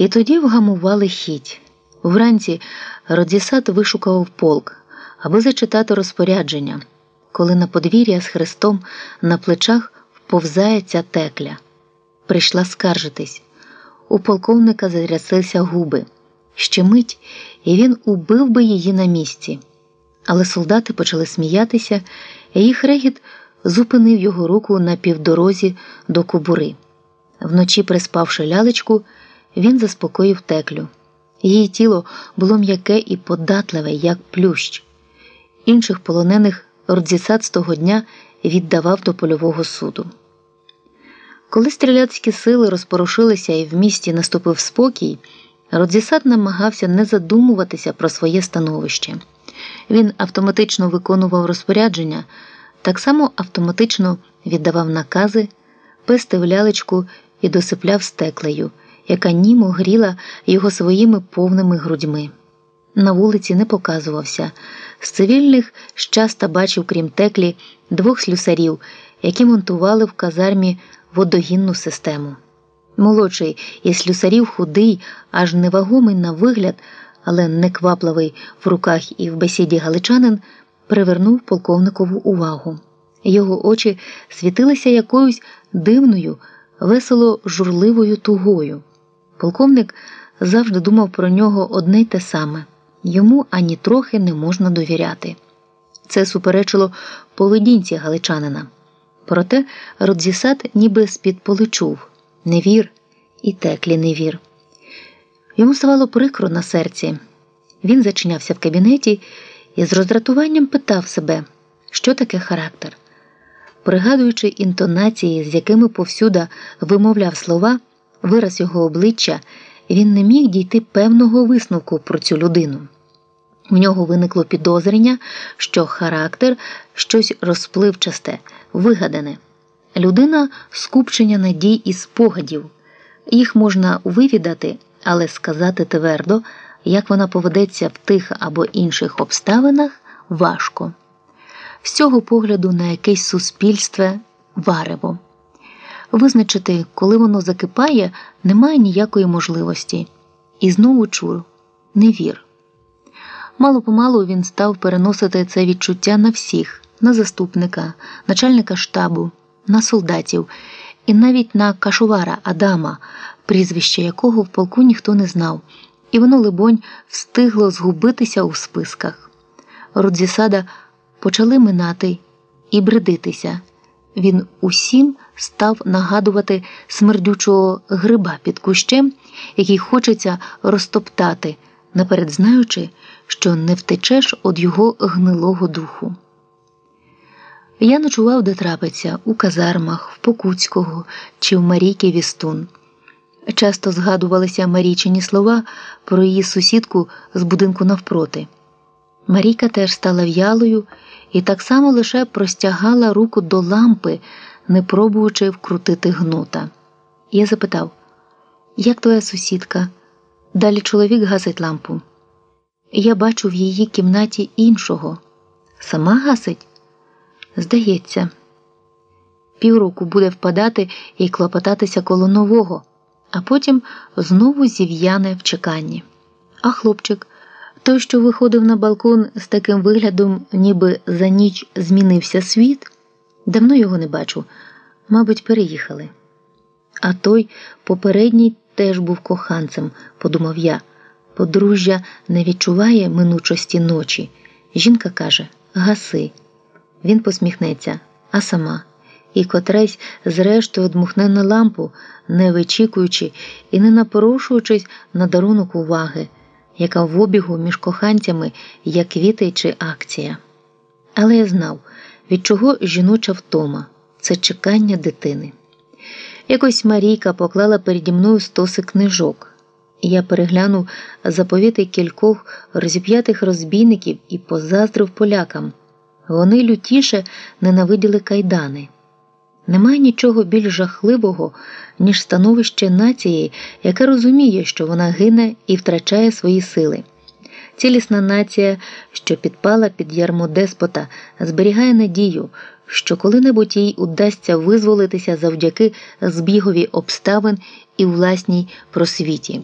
І тоді вгамували хіть. Вранці Родзісат вишукав полк, аби зачитати розпорядження, коли на подвір'я з хрестом на плечах вповзає ця текля. Прийшла скаржитись. У полковника зарясилися губи. Ще мить, і він убив би її на місці. Але солдати почали сміятися, і їх регіт зупинив його руку на півдорозі до кубури. Вночі, приспавши лялечку, він заспокоїв теклю. Її тіло було м'яке і податливе, як плющ. Інших полонених Родзісад з того дня віддавав до польового суду. Коли стріляцькі сили розпорушилися і в місті наступив спокій, Родзісад намагався не задумуватися про своє становище. Він автоматично виконував розпорядження, так само автоматично віддавав накази, пестив лялечку і досипляв стеклею, яка німо гріла його своїми повними грудьми. На вулиці не показувався. З цивільних щаста бачив, крім теклі, двох слюсарів, які монтували в казармі водогінну систему. Молодший із слюсарів худий, аж невагомий на вигляд, але неквапливий в руках і в бесіді галичанин, привернув полковникову увагу. Його очі світилися якоюсь дивною, весело журливою тугою. Полковник завжди думав про нього одне й те саме йому ані трохи не можна довіряти. Це суперечило поведінці галичанина. Проте Родзісад ніби з-під поли чув не вір і теклі не вір. Йому ставало прикро на серці. Він зачинявся в кабінеті і з роздратуванням питав себе, що таке характер. Пригадуючи інтонації, з якими повсюда вимовляв слова, вираз його обличчя, він не міг дійти певного висновку про цю людину. В нього виникло підозрення, що характер щось розпливчасте, вигадане. Людина скупчення надій і спогадів. Їх можна вивідати, але сказати твердо, як вона поведеться в тих або інших обставинах, важко. З цього погляду на якесь суспільство варево. Визначити, коли воно закипає, немає ніякої можливості. І знову чур не вір. Мало помалу він став переносити це відчуття на всіх, на заступника, начальника штабу, на солдатів і навіть на кашувара Адама, прізвище якого в полку ніхто не знав, і воно, либонь, встигло згубитися у списках. Родзісада почали минати і бредитися. Він усім став нагадувати смердючого гриба під кущем, який хочеться розтоптати, наперед знаючи, що не втечеш від його гнилого духу. Я ночував, де трапиться, у казармах, в Покуцького чи в Марійки Вістун. Часто згадувалися Марійчині слова про її сусідку з будинку навпроти. Марійка теж стала в'ялою і так само лише простягала руку до лампи, не пробуючи вкрутити гнота. Я запитав, як твоя сусідка? Далі чоловік гасить лампу. Я бачу в її кімнаті іншого. Сама гасить? Здається, півроку буде впадати і клопотатися коло нового, а потім знову зів'яне в чеканні. А хлопчик, той, що виходив на балкон з таким виглядом, ніби за ніч змінився світ, давно його не бачу, мабуть, переїхали. А той попередній теж був коханцем, подумав я. Подружжя не відчуває минучості ночі. Жінка каже Гаси. Він посміхнеться, а сама, і котресь, зрештою, дмухне на лампу, не вичікуючи і не напорошуючись на дарунок уваги, яка в обігу між коханцями як квіти чи акція. Але я знав, від чого жіноча втома це чекання дитини. Якось Марійка поклала переді мною стоси книжок. Я переглянув заповіти кількох розіп'ятих розбійників і позаздрив полякам. Вони лютіше ненавиділи кайдани. Немає нічого більш жахливого, ніж становище нації, яке розуміє, що вона гине і втрачає свої сили. Цілісна нація, що підпала під ярмо деспота, зберігає надію, що коли-небудь їй удасться визволитися завдяки збігові обставин і власній просвіті.